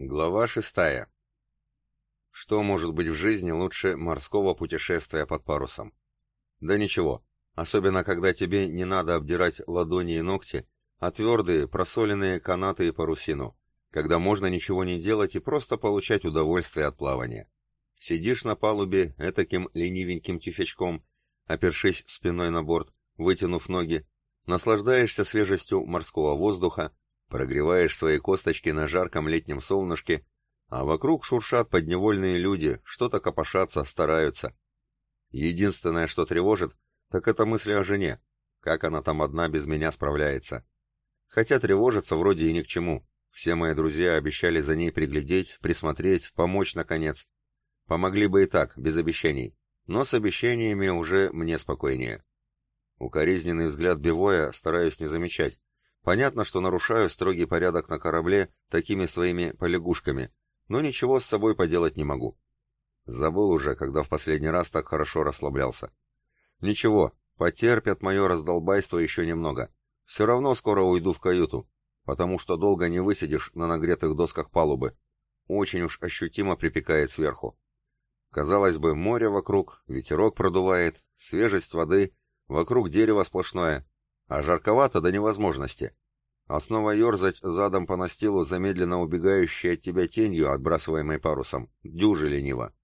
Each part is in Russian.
Глава шестая. Что может быть в жизни лучше морского путешествия под парусом? Да ничего, особенно когда тебе не надо обдирать ладони и ногти, а твердые, просоленные канаты и парусину, когда можно ничего не делать и просто получать удовольствие от плавания. Сидишь на палубе этаким ленивеньким тюфячком, опершись спиной на борт, вытянув ноги, наслаждаешься свежестью морского воздуха, Прогреваешь свои косточки на жарком летнем солнышке, а вокруг шуршат подневольные люди, что-то копошатся, стараются. Единственное, что тревожит, так это мысли о жене. Как она там одна без меня справляется. Хотя тревожиться вроде и ни к чему. Все мои друзья обещали за ней приглядеть, присмотреть, помочь, наконец. Помогли бы и так, без обещаний. Но с обещаниями уже мне спокойнее. Укоризненный взгляд Бивоя стараюсь не замечать, Понятно, что нарушаю строгий порядок на корабле такими своими полягушками, но ничего с собой поделать не могу. Забыл уже, когда в последний раз так хорошо расслаблялся. Ничего, потерпят мое раздолбайство еще немного. Все равно скоро уйду в каюту, потому что долго не высидишь на нагретых досках палубы. Очень уж ощутимо припекает сверху. Казалось бы, море вокруг, ветерок продувает, свежесть воды, вокруг дерево сплошное, а жарковато до невозможности. А снова ерзать задом по настилу, замедленно убегающей от тебя тенью, отбрасываемой парусом. Дюже лениво.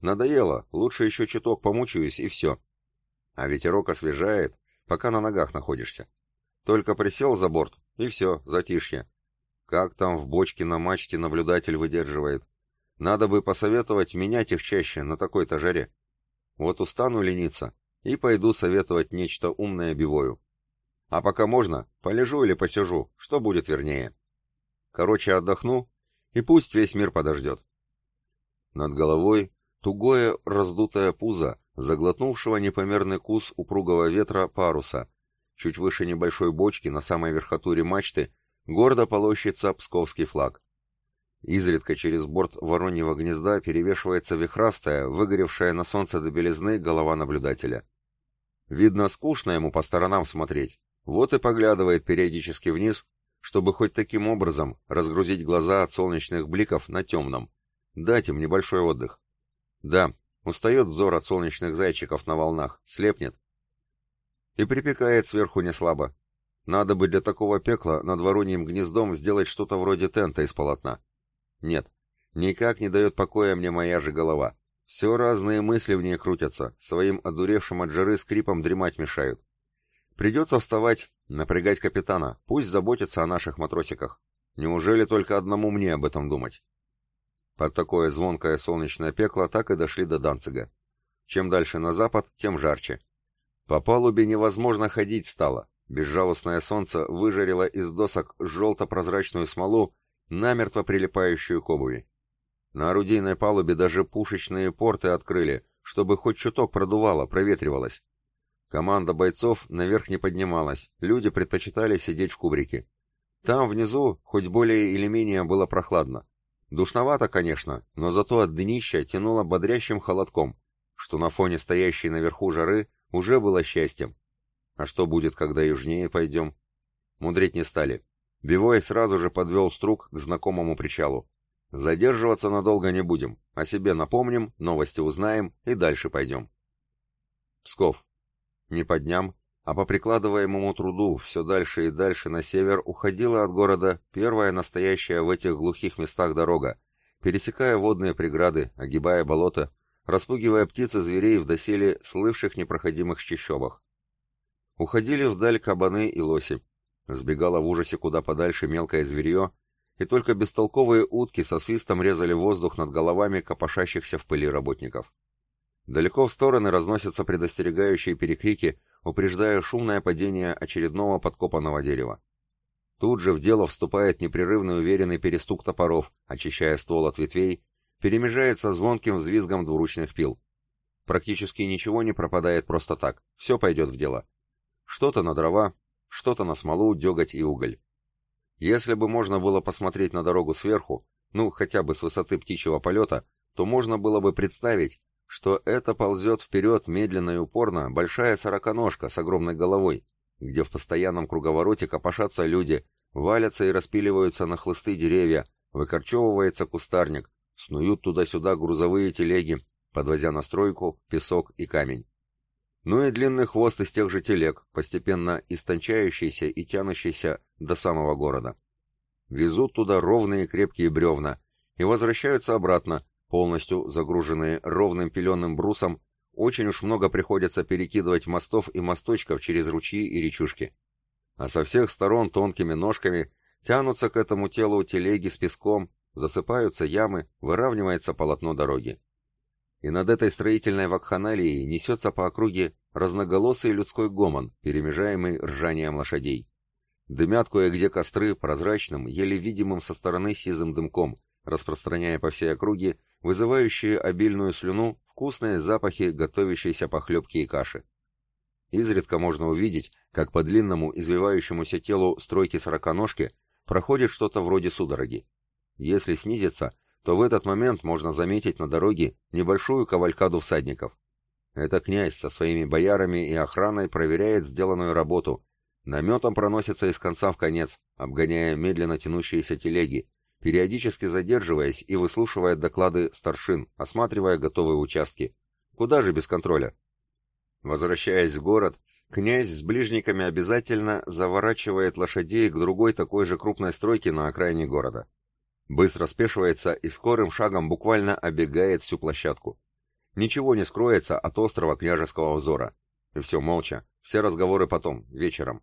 Надоело, лучше еще чуток помучаюсь и все. А ветерок освежает, пока на ногах находишься. Только присел за борт, и все, затишье. Как там в бочке на мачте наблюдатель выдерживает? Надо бы посоветовать менять их чаще на такой-то жаре. Вот устану лениться и пойду советовать нечто умное бивою. А пока можно, полежу или посижу, что будет вернее. Короче, отдохну, и пусть весь мир подождет. Над головой тугое раздутое пузо, заглотнувшего непомерный кус упругого ветра паруса. Чуть выше небольшой бочки, на самой верхотуре мачты, гордо полощется псковский флаг. Изредка через борт вороньего гнезда перевешивается вихрастая, выгоревшая на солнце до белизны голова наблюдателя. Видно, скучно ему по сторонам смотреть, вот и поглядывает периодически вниз, чтобы хоть таким образом разгрузить глаза от солнечных бликов на темном, дать им небольшой отдых. Да, устает взор от солнечных зайчиков на волнах, слепнет. И припекает сверху неслабо. Надо бы для такого пекла над вороньим гнездом сделать что-то вроде тента из полотна. Нет, никак не дает покоя мне моя же голова. Все разные мысли в ней крутятся, своим одуревшим от жары скрипом дремать мешают. Придется вставать, напрягать капитана, пусть заботится о наших матросиках. Неужели только одному мне об этом думать? Под такое звонкое солнечное пекло так и дошли до Данцига. Чем дальше на запад, тем жарче. По палубе невозможно ходить стало. Безжалостное солнце выжарило из досок желто-прозрачную смолу, намертво прилипающую к обуви. На орудийной палубе даже пушечные порты открыли, чтобы хоть чуток продувало, проветривалось. Команда бойцов наверх не поднималась, люди предпочитали сидеть в кубрике. Там внизу хоть более или менее было прохладно. Душновато, конечно, но зато от днища тянуло бодрящим холодком, что на фоне стоящей наверху жары уже было счастьем. А что будет, когда южнее пойдем? Мудрить не стали. Бивой сразу же подвел струк к знакомому причалу. Задерживаться надолго не будем, о себе напомним, новости узнаем и дальше пойдем. Псков. Не по дням, а по прикладываемому труду все дальше и дальше на север уходила от города первая настоящая в этих глухих местах дорога, пересекая водные преграды, огибая болота, распугивая птиц и зверей в доселе слывших непроходимых чащобах. Уходили вдаль кабаны и лоси. Сбегало в ужасе куда подальше мелкое зверье, и только бестолковые утки со свистом резали воздух над головами копошащихся в пыли работников. Далеко в стороны разносятся предостерегающие перекрики, упреждая шумное падение очередного подкопанного дерева. Тут же в дело вступает непрерывный уверенный перестук топоров, очищая ствол от ветвей, перемежается звонким взвизгом двуручных пил. Практически ничего не пропадает просто так, все пойдет в дело. Что-то на дрова, что-то на смолу, деготь и уголь. Если бы можно было посмотреть на дорогу сверху, ну хотя бы с высоты птичьего полета, то можно было бы представить, что это ползет вперед медленно и упорно большая сороконожка с огромной головой, где в постоянном круговороте копошатся люди, валятся и распиливаются на хлысты деревья, выкорчевывается кустарник, снуют туда-сюда грузовые телеги, подвозя на стройку песок и камень. Ну и длинный хвост из тех же телег, постепенно истончающийся и тянущийся до самого города. Везут туда ровные крепкие бревна и возвращаются обратно, полностью загруженные ровным пеленым брусом, очень уж много приходится перекидывать мостов и мосточков через ручьи и речушки. А со всех сторон тонкими ножками тянутся к этому телу телеги с песком, засыпаются ямы, выравнивается полотно дороги. И над этой строительной вакханалией несется по округе разноголосый людской гомон, перемежаемый ржанием лошадей. Дымят кое-где костры прозрачным, еле видимым со стороны сизым дымком, распространяя по всей округе вызывающие обильную слюну вкусные запахи готовящейся похлебки и каши. Изредка можно увидеть, как по длинному извивающемуся телу стройки сороконожки проходит что-то вроде судороги. Если снизиться, то в этот момент можно заметить на дороге небольшую кавалькаду всадников. Это князь со своими боярами и охраной проверяет сделанную работу, наметом проносится из конца в конец, обгоняя медленно тянущиеся телеги, периодически задерживаясь и выслушивая доклады старшин, осматривая готовые участки. Куда же без контроля? Возвращаясь в город, князь с ближниками обязательно заворачивает лошадей к другой такой же крупной стройке на окраине города. Быстро спешивается и скорым шагом буквально обегает всю площадку. Ничего не скроется от острого княжеского взора. И все молча, все разговоры потом, вечером.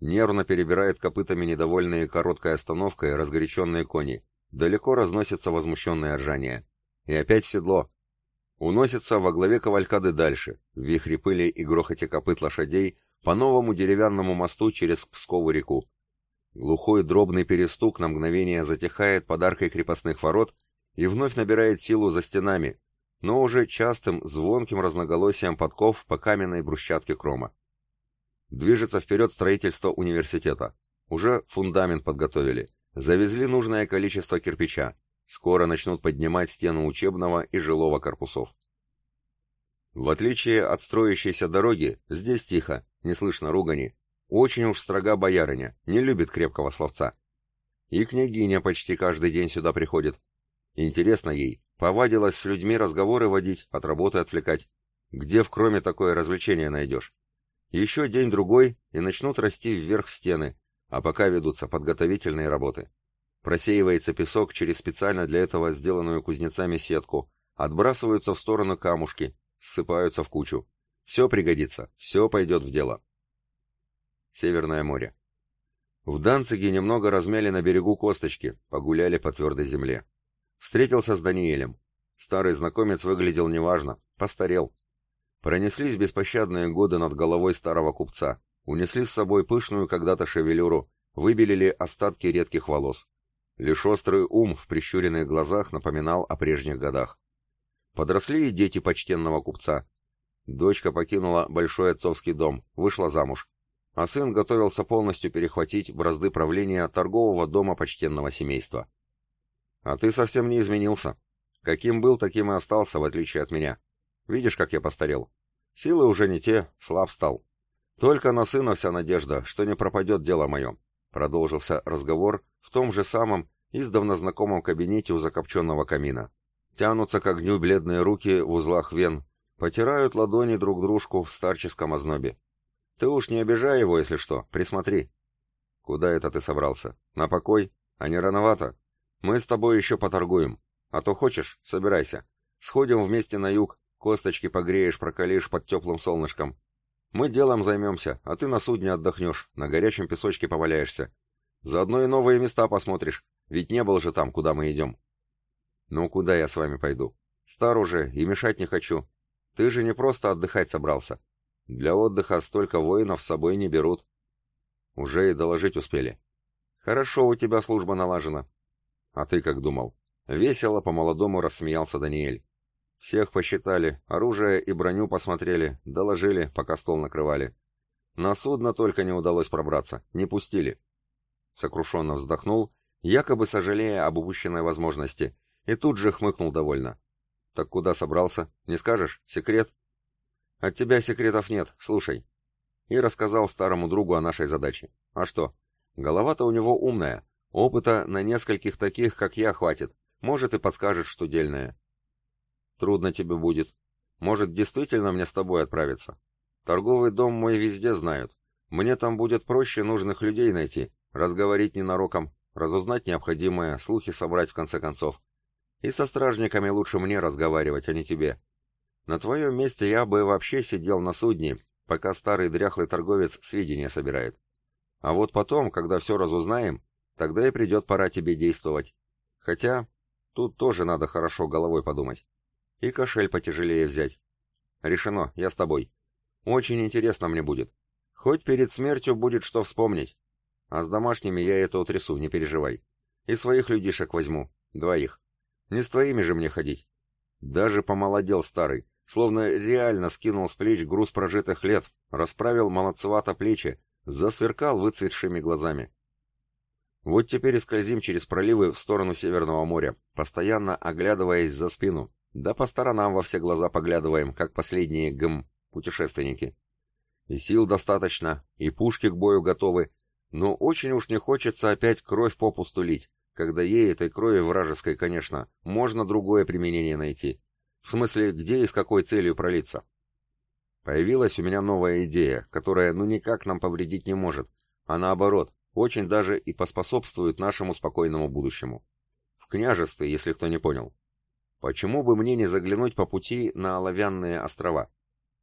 Нервно перебирает копытами недовольные короткой остановкой разгоряченные кони. Далеко разносится возмущенное ржание. И опять седло. Уносится во главе кавалькады дальше, в вихре пыли и грохоте копыт лошадей, по новому деревянному мосту через Пскову реку. Глухой дробный перестук на мгновение затихает под аркой крепостных ворот и вновь набирает силу за стенами, но уже частым звонким разноголосием подков по каменной брусчатке крома. Движется вперед строительство университета. Уже фундамент подготовили. Завезли нужное количество кирпича. Скоро начнут поднимать стену учебного и жилого корпусов. В отличие от строящейся дороги, здесь тихо, не слышно ругани. Очень уж строга боярыня, не любит крепкого словца. И княгиня почти каждый день сюда приходит. Интересно ей, повадилась с людьми разговоры водить, от работы отвлекать. Где в кроме такое развлечение найдешь? Еще день-другой, и начнут расти вверх стены, а пока ведутся подготовительные работы. Просеивается песок через специально для этого сделанную кузнецами сетку, отбрасываются в сторону камушки, ссыпаются в кучу. Все пригодится, все пойдет в дело. Северное море. В Данциге немного размяли на берегу косточки, погуляли по твердой земле. Встретился с Даниэлем. Старый знакомец выглядел неважно, постарел. Пронеслись беспощадные годы над головой старого купца, унесли с собой пышную когда-то шевелюру, выбелили остатки редких волос. Лишь острый ум в прищуренных глазах напоминал о прежних годах. Подросли и дети почтенного купца. Дочка покинула большой отцовский дом, вышла замуж, а сын готовился полностью перехватить бразды правления торгового дома почтенного семейства. А ты совсем не изменился. Каким был, таким и остался, в отличие от меня. Видишь, как я постарел? Силы уже не те, слаб стал. Только на сына вся надежда, что не пропадет дело мое. Продолжился разговор в том же самом, издавна знакомом кабинете у закопченного камина. Тянутся к огню бледные руки в узлах вен, потирают ладони друг дружку в старческом ознобе. Ты уж не обижай его, если что, присмотри. Куда это ты собрался? На покой? А не рановато? Мы с тобой еще поторгуем. А то хочешь, собирайся. Сходим вместе на юг, Косточки погреешь, прокалишь под теплым солнышком. Мы делом займемся, а ты на судне отдохнешь, на горячем песочке поваляешься. Заодно и новые места посмотришь, ведь не был же там, куда мы идем. Ну, куда я с вами пойду? Стар уже и мешать не хочу. Ты же не просто отдыхать собрался. Для отдыха столько воинов с собой не берут. Уже и доложить успели. Хорошо у тебя служба налажена. А ты как думал? Весело по-молодому рассмеялся Даниэль. Всех посчитали, оружие и броню посмотрели, доложили, пока стол накрывали. На судно только не удалось пробраться, не пустили. Сокрушенно вздохнул, якобы сожалея об упущенной возможности, и тут же хмыкнул довольно. Так куда собрался? Не скажешь? Секрет? От тебя секретов нет, слушай. И рассказал старому другу о нашей задаче. А что? Голова-то у него умная. Опыта на нескольких таких, как я, хватит. Может и подскажет, что дельное. Трудно тебе будет. Может, действительно мне с тобой отправиться? Торговый дом мой везде знают. Мне там будет проще нужных людей найти, разговорить ненароком, разузнать необходимое, слухи собрать в конце концов. И со стражниками лучше мне разговаривать, а не тебе. На твоем месте я бы вообще сидел на судне, пока старый дряхлый торговец сведения собирает. А вот потом, когда все разузнаем, тогда и придет пора тебе действовать. Хотя, тут тоже надо хорошо головой подумать. И кошель потяжелее взять. Решено, я с тобой. Очень интересно мне будет. Хоть перед смертью будет что вспомнить. А с домашними я это утрясу, не переживай. И своих людишек возьму, двоих. Не с твоими же мне ходить. Даже помолодел старый, словно реально скинул с плеч груз прожитых лет, расправил молодцевато плечи, засверкал выцветшими глазами. Вот теперь и скользим через проливы в сторону Северного моря, постоянно оглядываясь за спину, да по сторонам во все глаза поглядываем, как последние гм путешественники. И сил достаточно, и пушки к бою готовы, но очень уж не хочется опять кровь попусту лить, когда ей, этой крови вражеской, конечно, можно другое применение найти. В смысле, где и с какой целью пролиться. Появилась у меня новая идея, которая ну никак нам повредить не может, а наоборот, очень даже и поспособствует нашему спокойному будущему. В княжестве, если кто не понял. Почему бы мне не заглянуть по пути на Оловянные острова?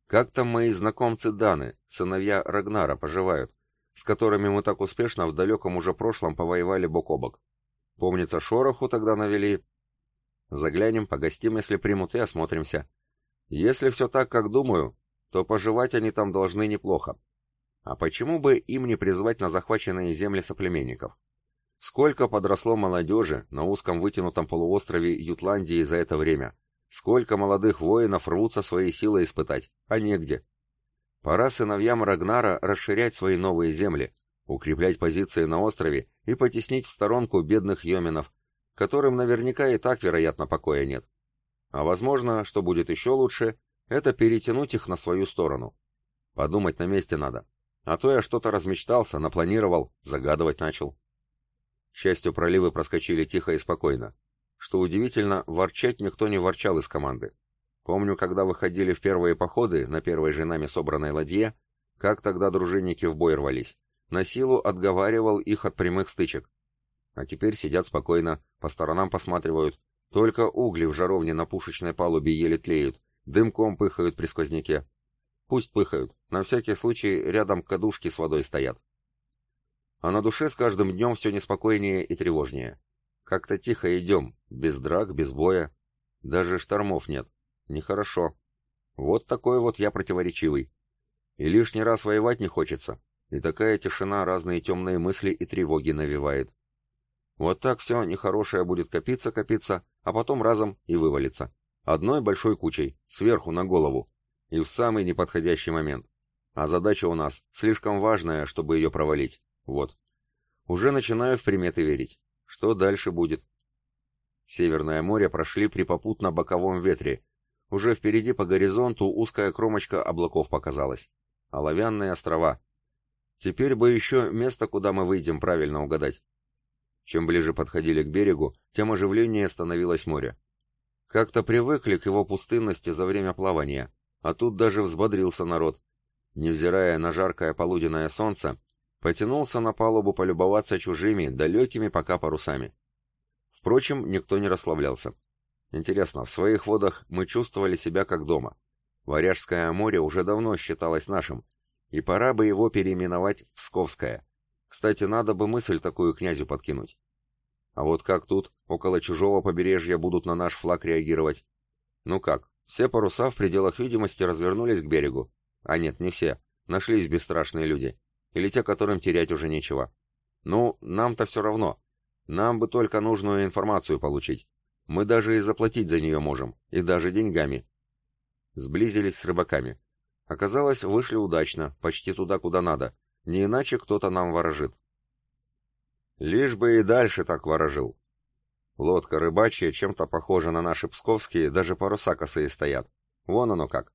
Как там мои знакомцы Даны, сыновья Рагнара, поживают, с которыми мы так успешно в далеком уже прошлом повоевали бок о бок? Помнится, шороху тогда навели. Заглянем, погостим, если примут, и осмотримся. Если все так, как думаю, то поживать они там должны неплохо. А почему бы им не призвать на захваченные земли соплеменников? Сколько подросло молодежи на узком вытянутом полуострове Ютландии за это время? Сколько молодых воинов рвутся свои силы испытать, а негде? Пора сыновьям Рагнара расширять свои новые земли, укреплять позиции на острове и потеснить в сторонку бедных йоменов, которым наверняка и так, вероятно, покоя нет. А возможно, что будет еще лучше, это перетянуть их на свою сторону. Подумать на месте надо. А то я что-то размечтался, напланировал, загадывать начал. К счастью, проливы проскочили тихо и спокойно. Что удивительно, ворчать никто не ворчал из команды. Помню, когда выходили в первые походы на первой же нами собранной ладье, как тогда дружинники в бой рвались на силу отговаривал их от прямых стычек. А теперь сидят спокойно, по сторонам посматривают, только угли в жаровне на пушечной палубе еле тлеют, дымком пыхают при сквозняке. Пусть пыхают, на всякий случай рядом кадушки с водой стоят. А на душе с каждым днем все неспокойнее и тревожнее. Как-то тихо идем, без драк, без боя. Даже штормов нет. Нехорошо. Вот такой вот я противоречивый. И лишний раз воевать не хочется, и такая тишина разные темные мысли и тревоги навевает. Вот так все нехорошее будет копиться-копиться, а потом разом и вывалиться. Одной большой кучей, сверху на голову. И в самый неподходящий момент. А задача у нас слишком важная, чтобы ее провалить. Вот. Уже начинаю в приметы верить. Что дальше будет? Северное море прошли при попутно боковом ветре. Уже впереди по горизонту узкая кромочка облаков показалась. Оловянные острова, Теперь бы еще место, куда мы выйдем, правильно угадать. Чем ближе подходили к берегу, тем оживленнее становилось море. Как-то привыкли к его пустынности за время плавания, а тут даже взбодрился народ. Невзирая на жаркое полуденное солнце, потянулся на палубу полюбоваться чужими, далекими пока парусами. Впрочем, никто не расслаблялся. Интересно, в своих водах мы чувствовали себя как дома. Варяжское море уже давно считалось нашим, и пора бы его переименовать в Псковское. Кстати, надо бы мысль такую князю подкинуть. А вот как тут, около чужого побережья, будут на наш флаг реагировать? Ну как, все паруса в пределах видимости развернулись к берегу. А нет, не все. Нашлись бесстрашные люди. Или те, которым терять уже нечего. Ну, нам-то все равно. Нам бы только нужную информацию получить. Мы даже и заплатить за нее можем, и даже деньгами. Сблизились с рыбаками. Оказалось, вышли удачно, почти туда, куда надо. Не иначе кто-то нам ворожит. Лишь бы и дальше так ворожил. Лодка рыбачья чем-то похожа на наши псковские, даже паруса косые стоят. Вон оно как.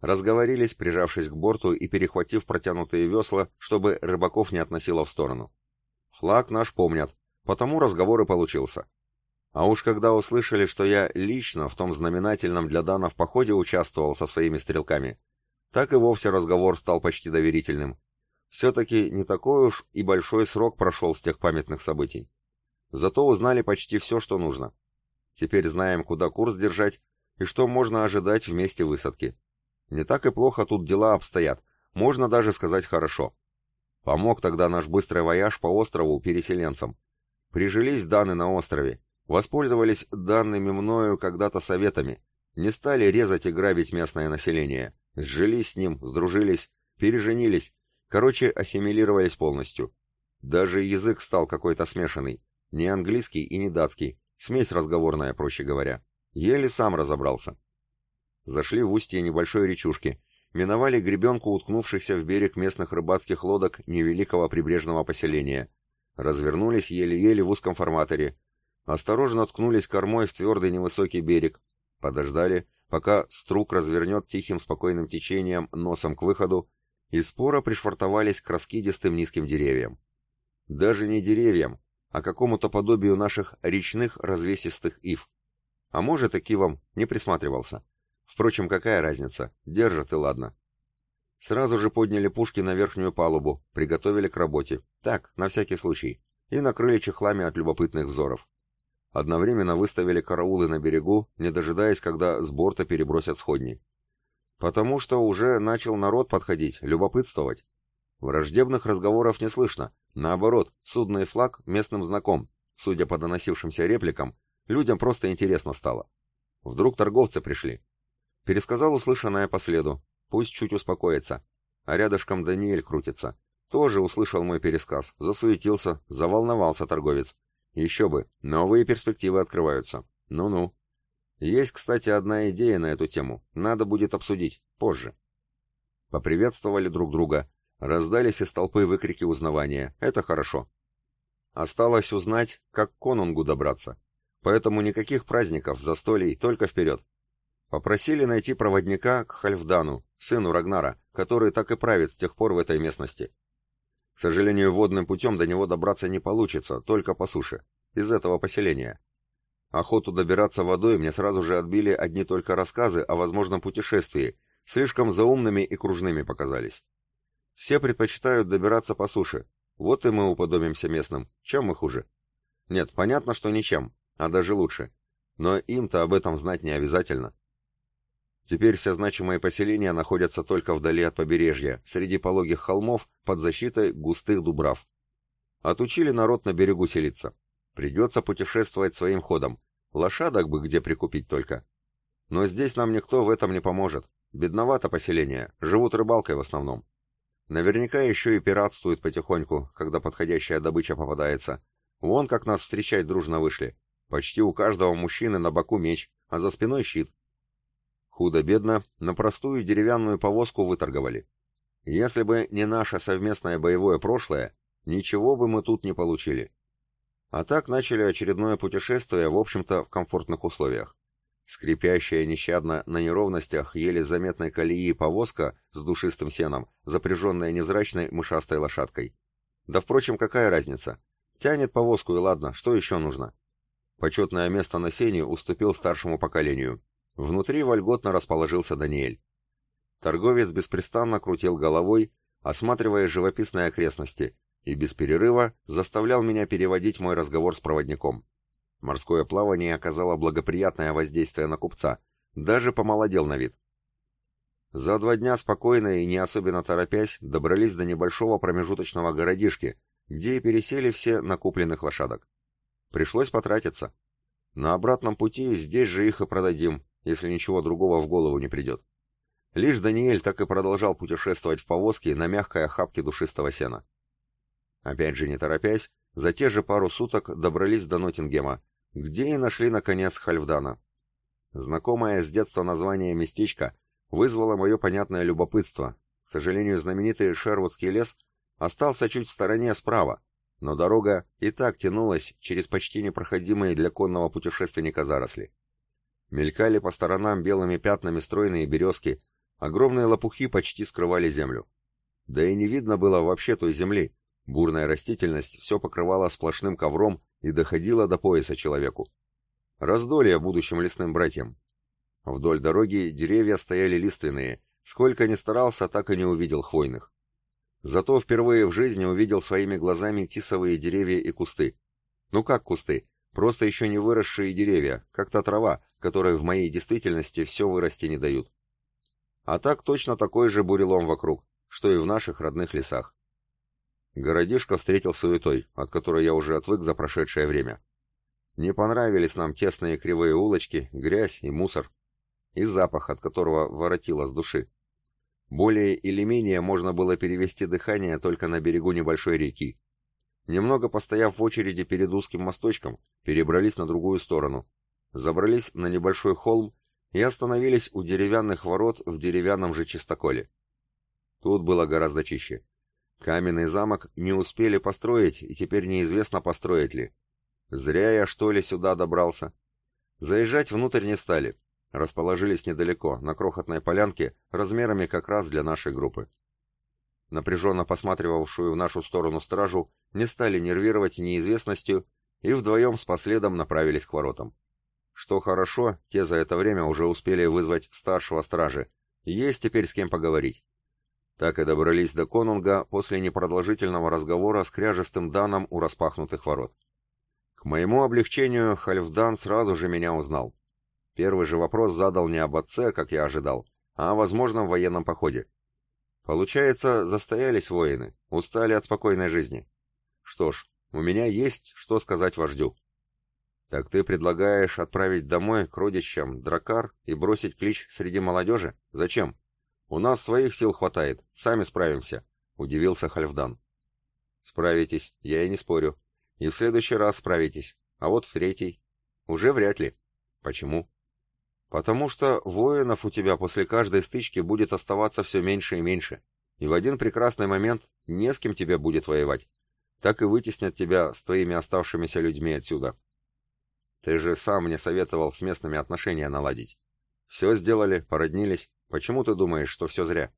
Разговорились, прижавшись к борту и перехватив протянутые весла, чтобы рыбаков не относило в сторону. Флаг наш помнят, потому разговор и получился. А уж когда услышали, что я лично в том знаменательном для Дана в походе участвовал со своими стрелками, так и вовсе разговор стал почти доверительным. Все-таки не такой уж и большой срок прошел с тех памятных событий. Зато узнали почти все, что нужно. Теперь знаем, куда курс держать и что можно ожидать в месте высадки. Не так и плохо тут дела обстоят, можно даже сказать хорошо. Помог тогда наш быстрый вояж по острову переселенцам. Прижились Даны на острове, воспользовались данными мною когда-то советами, не стали резать и грабить местное население, сжились с ним, сдружились, переженились, короче, ассимилировались полностью. Даже язык стал какой-то смешанный, не английский и не датский, смесь разговорная, проще говоря. Еле сам разобрался. Зашли в устье небольшой речушки, миновали гребенку уткнувшихся в берег местных рыбацких лодок невеликого прибрежного поселения, развернулись еле-еле в узком форматоре, осторожно ткнулись кормой в твердый невысокий берег, подождали, пока струк развернет тихим спокойным течением носом к выходу, и споро пришвартовались к раскидистым низким деревьям. Даже не деревьям, а какому-то подобию наших речных развесистых ив. А может, и кивом не присматривался. Впрочем, какая разница? Держат и ладно. Сразу же подняли пушки на верхнюю палубу, приготовили к работе. Так, на всякий случай. И накрыли чехлами от любопытных взоров. Одновременно выставили караулы на берегу, не дожидаясь, когда с борта перебросят сходни. Потому что уже начал народ подходить, любопытствовать. Враждебных разговоров не слышно. Наоборот, судный флаг местным знаком. Судя по доносившимся репликам, людям просто интересно стало. Вдруг торговцы пришли. Пересказал услышанное по следу. Пусть чуть успокоится. А рядышком Даниэль крутится. Тоже услышал мой пересказ. Засуетился, заволновался торговец. Еще бы, новые перспективы открываются. Ну-ну. Есть, кстати, одна идея на эту тему. Надо будет обсудить. Позже. Поприветствовали друг друга. Раздались из толпы выкрики узнавания. Это хорошо. Осталось узнать, как к конунгу добраться. Поэтому никаких праздников, застолий, только вперед. Попросили найти проводника к Хальфдану, сыну Рагнара, который так и правит с тех пор в этой местности. К сожалению, водным путем до него добраться не получится, только по суше, из этого поселения. Охоту добираться водой мне сразу же отбили одни только рассказы о возможном путешествии, слишком заумными и кружными показались. Все предпочитают добираться по суше, вот и мы уподобимся местным, чем мы хуже? Нет, понятно, что ничем, а даже лучше. Но им-то об этом знать не обязательно. Теперь все значимые поселения находятся только вдали от побережья, среди пологих холмов, под защитой густых дубрав. Отучили народ на берегу селиться. Придется путешествовать своим ходом. Лошадок бы где прикупить только. Но здесь нам никто в этом не поможет. Бедновато поселение, живут рыбалкой в основном. Наверняка еще и пиратствуют потихоньку, когда подходящая добыча попадается. Вон как нас встречать дружно вышли. Почти у каждого мужчины на боку меч, а за спиной щит. Худо-бедно, на простую деревянную повозку выторговали. Если бы не наше совместное боевое прошлое, ничего бы мы тут не получили. А так начали очередное путешествие, в общем-то, в комфортных условиях. Скрипящая нещадно на неровностях еле заметной колеи повозка с душистым сеном, запряженная невзрачной мышастой лошадкой. Да, впрочем, какая разница? Тянет повозку и ладно, что еще нужно? Почетное место на сене уступил старшему поколению. Внутри вольготно расположился Даниэль. Торговец беспрестанно крутил головой, осматривая живописные окрестности, и без перерыва заставлял меня переводить мой разговор с проводником. Морское плавание оказало благоприятное воздействие на купца, даже помолодел на вид. За два дня спокойно и не особенно торопясь добрались до небольшого промежуточного городишки, где и пересели все накупленных лошадок. Пришлось потратиться. На обратном пути здесь же их и продадим, если ничего другого в голову не придет. Лишь Даниэль так и продолжал путешествовать в повозке на мягкой охапке душистого сена. Опять же, не торопясь, за те же пару суток добрались до Ноттингема, где и нашли, наконец, Хальфдана. Знакомое с детства название местечка вызвало мое понятное любопытство. К сожалению, знаменитый Шервудский лес остался чуть в стороне справа, но дорога и так тянулась через почти непроходимые для конного путешественника заросли. Мелькали по сторонам белыми пятнами стройные березки, огромные лопухи почти скрывали землю. Да и не видно было вообще той земли. Бурная растительность все покрывала сплошным ковром и доходила до пояса человеку. Раздолье будущим лесным братьям. Вдоль дороги деревья стояли лиственные, сколько ни старался, так и не увидел хвойных. Зато впервые в жизни увидел своими глазами тисовые деревья и кусты. Ну как кусты? Просто еще не выросшие деревья, как та трава, которой в моей действительности все вырасти не дают. А так точно такой же бурелом вокруг, что и в наших родных лесах. Городишко встретил суетой, от которой я уже отвык за прошедшее время. Не понравились нам тесные кривые улочки, грязь и мусор, и запах, от которого воротило с души. Более или менее можно было перевести дыхание только на берегу небольшой реки. Немного постояв в очереди перед узким мосточком, перебрались на другую сторону, забрались на небольшой холм и остановились у деревянных ворот в деревянном же чистоколе. Тут было гораздо чище. Каменный замок не успели построить, и теперь неизвестно, построить ли. Зря я, что ли, сюда добрался. Заезжать внутрь не стали расположились недалеко, на крохотной полянке, размерами как раз для нашей группы. Напряженно посматривавшую в нашу сторону стражу не стали нервировать неизвестностью и вдвоем с последом направились к воротам. Что хорошо, те за это время уже успели вызвать старшего стражи. Есть теперь с кем поговорить. Так и добрались до конунга после непродолжительного разговора с кряжестым Даном у распахнутых ворот. К моему облегчению Хальфдан сразу же меня узнал. Первый же вопрос задал не об отце, как я ожидал, а о возможном военном походе. Получается, застоялись воины, устали от спокойной жизни. Что ж, у меня есть что сказать вождю. Так ты предлагаешь отправить домой к родичам дракар и бросить клич среди молодежи? Зачем? У нас своих сил хватает, сами справимся, удивился Хальфдан. Справитесь, я и не спорю. И в следующий раз справитесь, а вот в третий. Уже вряд ли. Почему? Потому что воинов у тебя после каждой стычки будет оставаться все меньше и меньше, и в один прекрасный момент не с кем тебе будет воевать. Так и вытеснят тебя с твоими оставшимися людьми отсюда. Ты же сам мне советовал с местными отношения наладить. Все сделали, породнились. Почему ты думаешь, что все зря?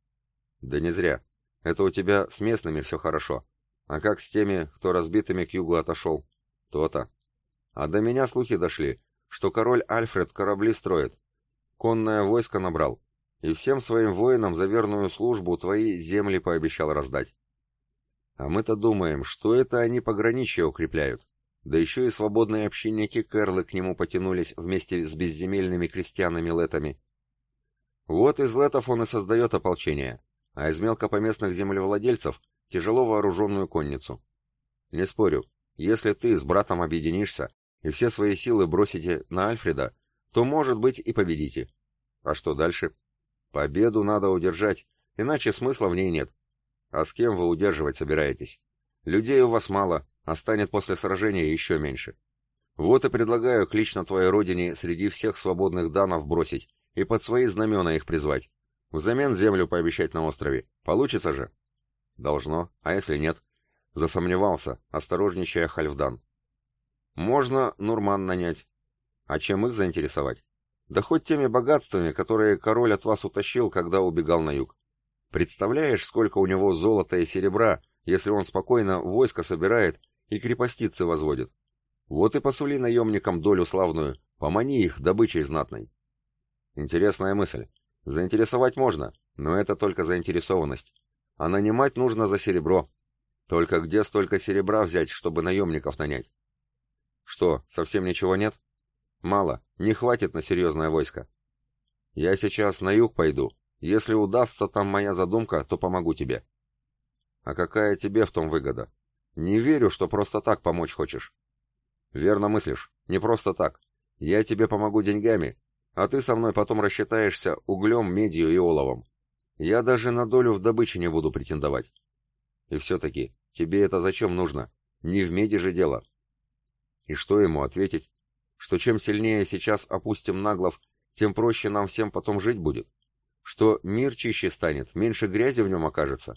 Да не зря. Это у тебя с местными все хорошо. А как с теми, кто разбитыми к югу отошел? То-то. А до меня слухи дошли, что король Альфред корабли строит. Конное войско набрал. И всем своим воинам за верную службу твои земли пообещал раздать. А мы-то думаем, что это они пограничье укрепляют. Да еще и свободные общинники Керлы к нему потянулись вместе с безземельными крестьянами-летами. Вот из летов он и создает ополчение, а из мелкопоместных землевладельцев — тяжело вооруженную конницу. Не спорю, если ты с братом объединишься, и все свои силы бросите на Альфреда, то, может быть, и победите. А что дальше? Победу надо удержать, иначе смысла в ней нет. А с кем вы удерживать собираетесь? Людей у вас мало, а станет после сражения еще меньше. Вот и предлагаю клич на твоей родине среди всех свободных данов бросить и под свои знамена их призвать. Взамен землю пообещать на острове. Получится же? Должно. А если нет? Засомневался, осторожничая Хальфдан. Можно Нурман нанять. А чем их заинтересовать? Да хоть теми богатствами, которые король от вас утащил, когда убегал на юг. Представляешь, сколько у него золота и серебра, если он спокойно войско собирает и крепостицы возводит? Вот и посули наемникам долю славную, помани их добычей знатной. Интересная мысль. Заинтересовать можно, но это только заинтересованность. А нанимать нужно за серебро. Только где столько серебра взять, чтобы наемников нанять? Что, совсем ничего нет? Мало, не хватит на серьезное войско. Я сейчас на юг пойду. Если удастся там моя задумка, то помогу тебе. А какая тебе в том выгода? Не верю, что просто так помочь хочешь. Верно мыслишь, не просто так. Я тебе помогу деньгами, а ты со мной потом рассчитаешься углем, медью и оловом. Я даже на долю в добыче не буду претендовать. И все-таки, тебе это зачем нужно? Не в меди же дело. И что ему ответить? Что чем сильнее сейчас опустим наглов, тем проще нам всем потом жить будет? Что мир чище станет, меньше грязи в нем окажется?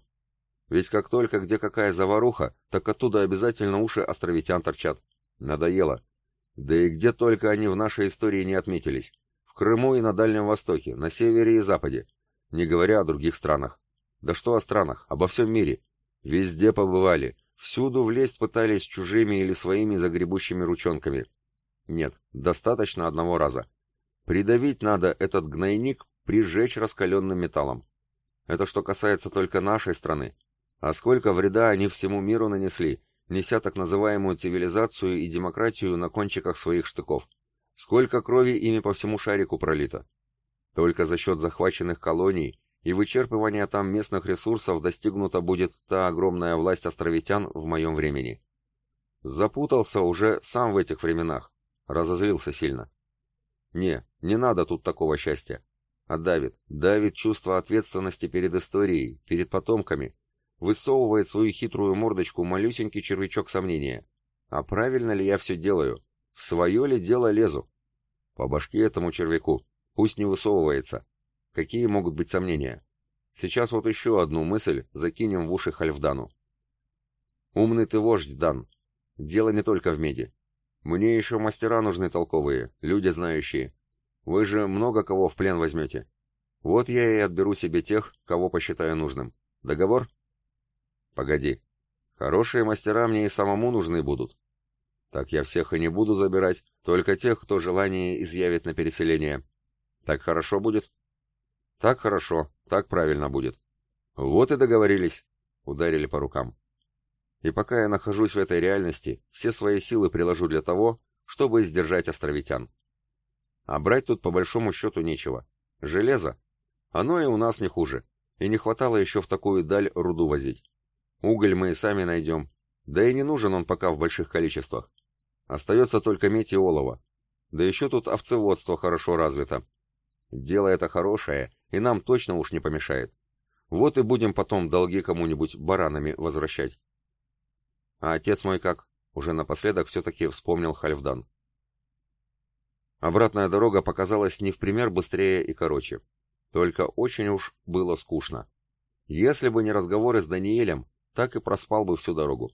Ведь как только где какая заваруха, так оттуда обязательно уши островитян торчат. Надоело. Да и где только они в нашей истории не отметились. Крыму и на Дальнем Востоке, на севере и западе. Не говоря о других странах. Да что о странах, обо всем мире. Везде побывали. Всюду влезть пытались чужими или своими загребущими ручонками. Нет, достаточно одного раза. Придавить надо этот гнойник, прижечь раскаленным металлом. Это что касается только нашей страны. А сколько вреда они всему миру нанесли, неся так называемую цивилизацию и демократию на кончиках своих штыков. Сколько крови ими по всему шарику пролито. Только за счет захваченных колоний и вычерпывания там местных ресурсов достигнута будет та огромная власть островитян в моем времени. Запутался уже сам в этих временах. Разозлился сильно. Не, не надо тут такого счастья. А давит, давит чувство ответственности перед историей, перед потомками, Высовывает свою хитрую мордочку малюсенький червячок сомнения. А правильно ли я все делаю? В свое ли дело лезу? По башке этому червяку. Пусть не высовывается. Какие могут быть сомнения? Сейчас вот еще одну мысль закинем в уши Хальфдану. Умный ты вождь, Дан. Дело не только в меди. Мне еще мастера нужны толковые, люди знающие. Вы же много кого в плен возьмете. Вот я и отберу себе тех, кого посчитаю нужным. Договор? Погоди. Хорошие мастера мне и самому нужны будут. Так я всех и не буду забирать, только тех, кто желание изъявит на переселение. Так хорошо будет? Так хорошо, так правильно будет. Вот и договорились. Ударили по рукам. И пока я нахожусь в этой реальности, все свои силы приложу для того, чтобы сдержать островитян. А брать тут по большому счету нечего. Железо. Оно и у нас не хуже. И не хватало еще в такую даль руду возить. Уголь мы и сами найдем. Да и не нужен он пока в больших количествах. Остается только медь и олово. Да еще тут овцеводство хорошо развито. Дело это хорошее, и нам точно уж не помешает. Вот и будем потом долги кому-нибудь баранами возвращать. А отец мой как? Уже напоследок все-таки вспомнил Хальфдан. Обратная дорога показалась не в пример быстрее и короче. Только очень уж было скучно. Если бы не разговоры с Даниэлем, так и проспал бы всю дорогу.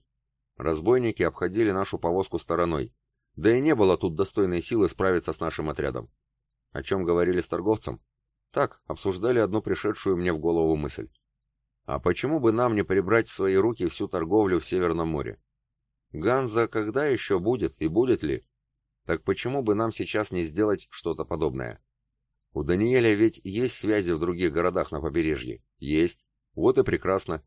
Разбойники обходили нашу повозку стороной, да и не было тут достойной силы справиться с нашим отрядом. О чем говорили с торговцем? Так, обсуждали одну пришедшую мне в голову мысль. А почему бы нам не прибрать в свои руки всю торговлю в Северном море? Ганза когда еще будет и будет ли? Так почему бы нам сейчас не сделать что-то подобное? У Даниэля ведь есть связи в других городах на побережье? Есть. Вот и прекрасно.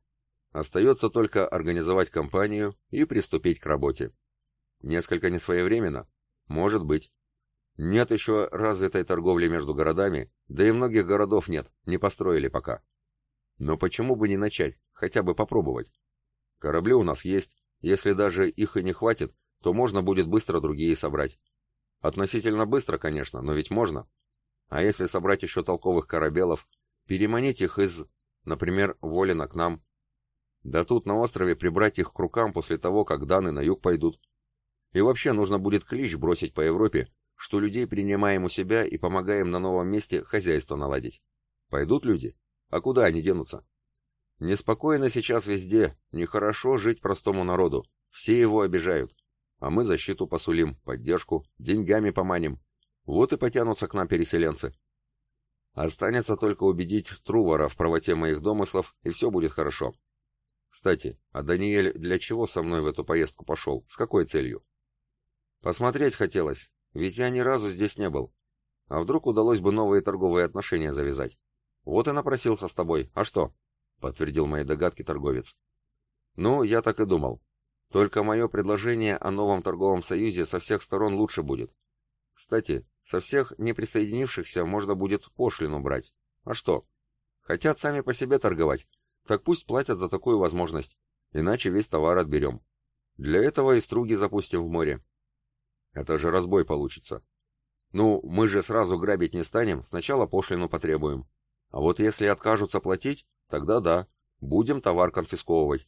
Остается только организовать компанию и приступить к работе. Несколько несвоевременно? Может быть. Нет еще развитой торговли между городами, да и многих городов нет, не построили пока. Но почему бы не начать, хотя бы попробовать? Корабли у нас есть, если даже их и не хватит, то можно будет быстро другие собрать. Относительно быстро, конечно, но ведь можно. А если собрать еще толковых корабелов, переманить их из, например, Волина к нам, да тут на острове прибрать их к рукам после того, как Даны на юг пойдут. И вообще нужно будет клич бросить по Европе, что людей принимаем у себя и помогаем на новом месте хозяйство наладить. Пойдут люди? А куда они денутся? Неспокойно сейчас везде, нехорошо жить простому народу. Все его обижают. А мы защиту посулим, поддержку, деньгами поманим. Вот и потянутся к нам переселенцы. Останется только убедить Трувора в правоте моих домыслов, и все будет хорошо. Кстати, а Даниэль для чего со мной в эту поездку пошел? С какой целью? Посмотреть хотелось, ведь я ни разу здесь не был. А вдруг удалось бы новые торговые отношения завязать? Вот и напросился с тобой. А что? Подтвердил мои догадки торговец. Ну, я так и думал. Только мое предложение о новом торговом союзе со всех сторон лучше будет. Кстати, со всех не присоединившихся можно будет пошлину брать. А что? Хотят сами по себе торговать, так пусть платят за такую возможность, иначе весь товар отберем. Для этого и струги запустим в море. Это же разбой получится. Ну, мы же сразу грабить не станем, сначала пошлину потребуем. А вот если откажутся платить, тогда да, будем товар конфисковывать.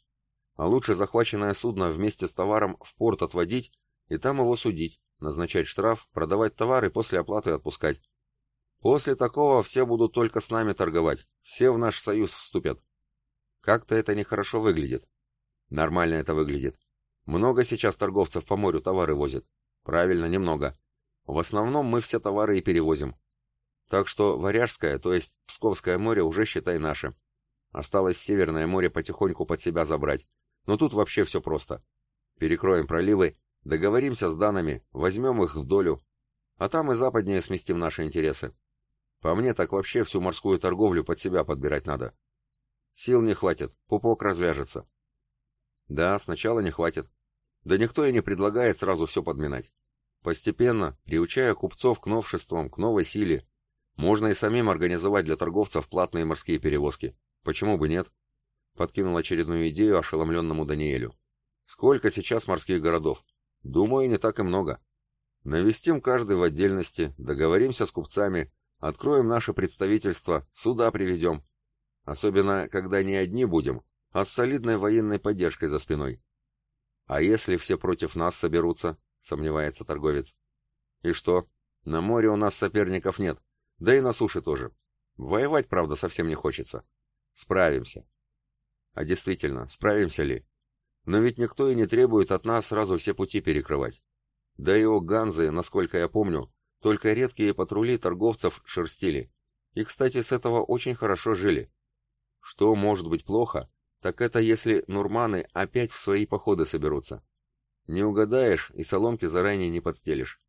А лучше захваченное судно вместе с товаром в порт отводить и там его судить, назначать штраф, продавать товар и после оплаты отпускать. После такого все будут только с нами торговать, все в наш союз вступят. Как-то это нехорошо выглядит. Нормально это выглядит. Много сейчас торговцев по морю товары возят. Правильно, немного. В основном мы все товары и перевозим. Так что Варяжское, то есть Псковское море уже, считай, наше. Осталось Северное море потихоньку под себя забрать. Но тут вообще все просто. Перекроем проливы, договоримся с данами, возьмем их в долю. А там и западнее сместим наши интересы. По мне так вообще всю морскую торговлю под себя подбирать надо. Сил не хватит, пупок развяжется. Да, сначала не хватит. Да никто и не предлагает сразу все подминать. Постепенно, приучая купцов к новшествам, к новой силе, можно и самим организовать для торговцев платные морские перевозки. Почему бы нет? Подкинул очередную идею ошеломленному Даниэлю. Сколько сейчас морских городов? Думаю, не так и много. Навестим каждый в отдельности, договоримся с купцами, откроем наше представительство, сюда приведем. Особенно, когда не одни будем, а с солидной военной поддержкой за спиной. А если все против нас соберутся, сомневается торговец. И что? На море у нас соперников нет, да и на суше тоже. Воевать, правда, совсем не хочется. Справимся. А действительно, справимся ли? Но ведь никто и не требует от нас сразу все пути перекрывать. Да и у Ганзы, насколько я помню, только редкие патрули торговцев шерстили. И, кстати, с этого очень хорошо жили. Что может быть плохо, так это если нурманы опять в свои походы соберутся. Не угадаешь и соломки заранее не подстелишь.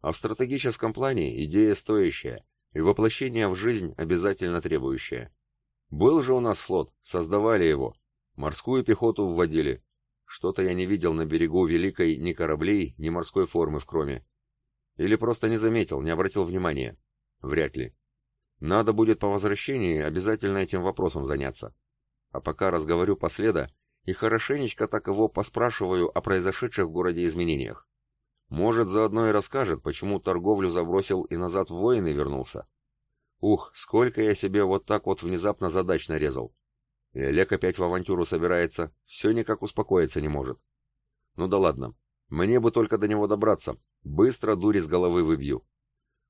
А в стратегическом плане идея стоящая, и воплощение в жизнь обязательно требующее. Был же у нас флот, создавали его, морскую пехоту вводили. Что-то я не видел на берегу Великой ни кораблей, ни морской формы в кроме. Или просто не заметил, не обратил внимания. Вряд ли. Надо будет по возвращении обязательно этим вопросом заняться. А пока разговорю последа и хорошенечко так его поспрашиваю о произошедших в городе изменениях. Может, заодно и расскажет, почему торговлю забросил и назад в воины вернулся. Ух, сколько я себе вот так вот внезапно задач нарезал. И Олег опять в авантюру собирается, все никак успокоиться не может. Ну да ладно, мне бы только до него добраться, быстро дури с головы выбью.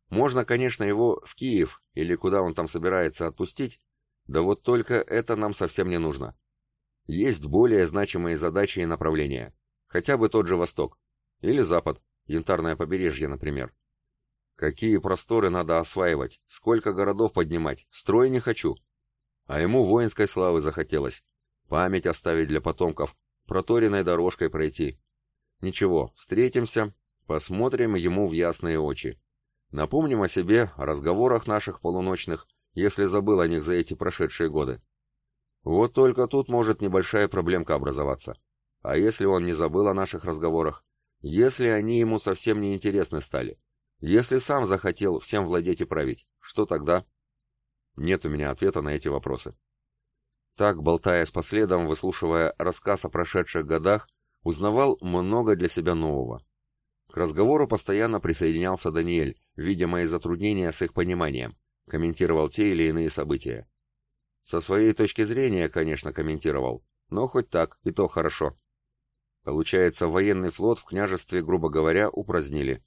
Можно, конечно, его в Киев или куда он там собирается отпустить, да вот только это нам совсем не нужно. Есть более значимые задачи и направления. Хотя бы тот же Восток. Или Запад. Янтарное побережье, например. Какие просторы надо осваивать, сколько городов поднимать, строй не хочу. А ему воинской славы захотелось. Память оставить для потомков, проторенной дорожкой пройти. Ничего, встретимся, посмотрим ему в ясные очи. Напомним о себе, о разговорах наших полуночных, если забыл о них за эти прошедшие годы. Вот только тут может небольшая проблемка образоваться. А если он не забыл о наших разговорах? Если они ему совсем не интересны стали, если сам захотел всем владеть и править, что тогда? Нет у меня ответа на эти вопросы. Так, болтая с последом, выслушивая рассказ о прошедших годах, узнавал много для себя нового. К разговору постоянно присоединялся Даниэль, видя мои затруднения с их пониманием, комментировал те или иные события. Со своей точки зрения, конечно, комментировал, но хоть так, и то хорошо. Получается, военный флот в княжестве, грубо говоря, упразднили.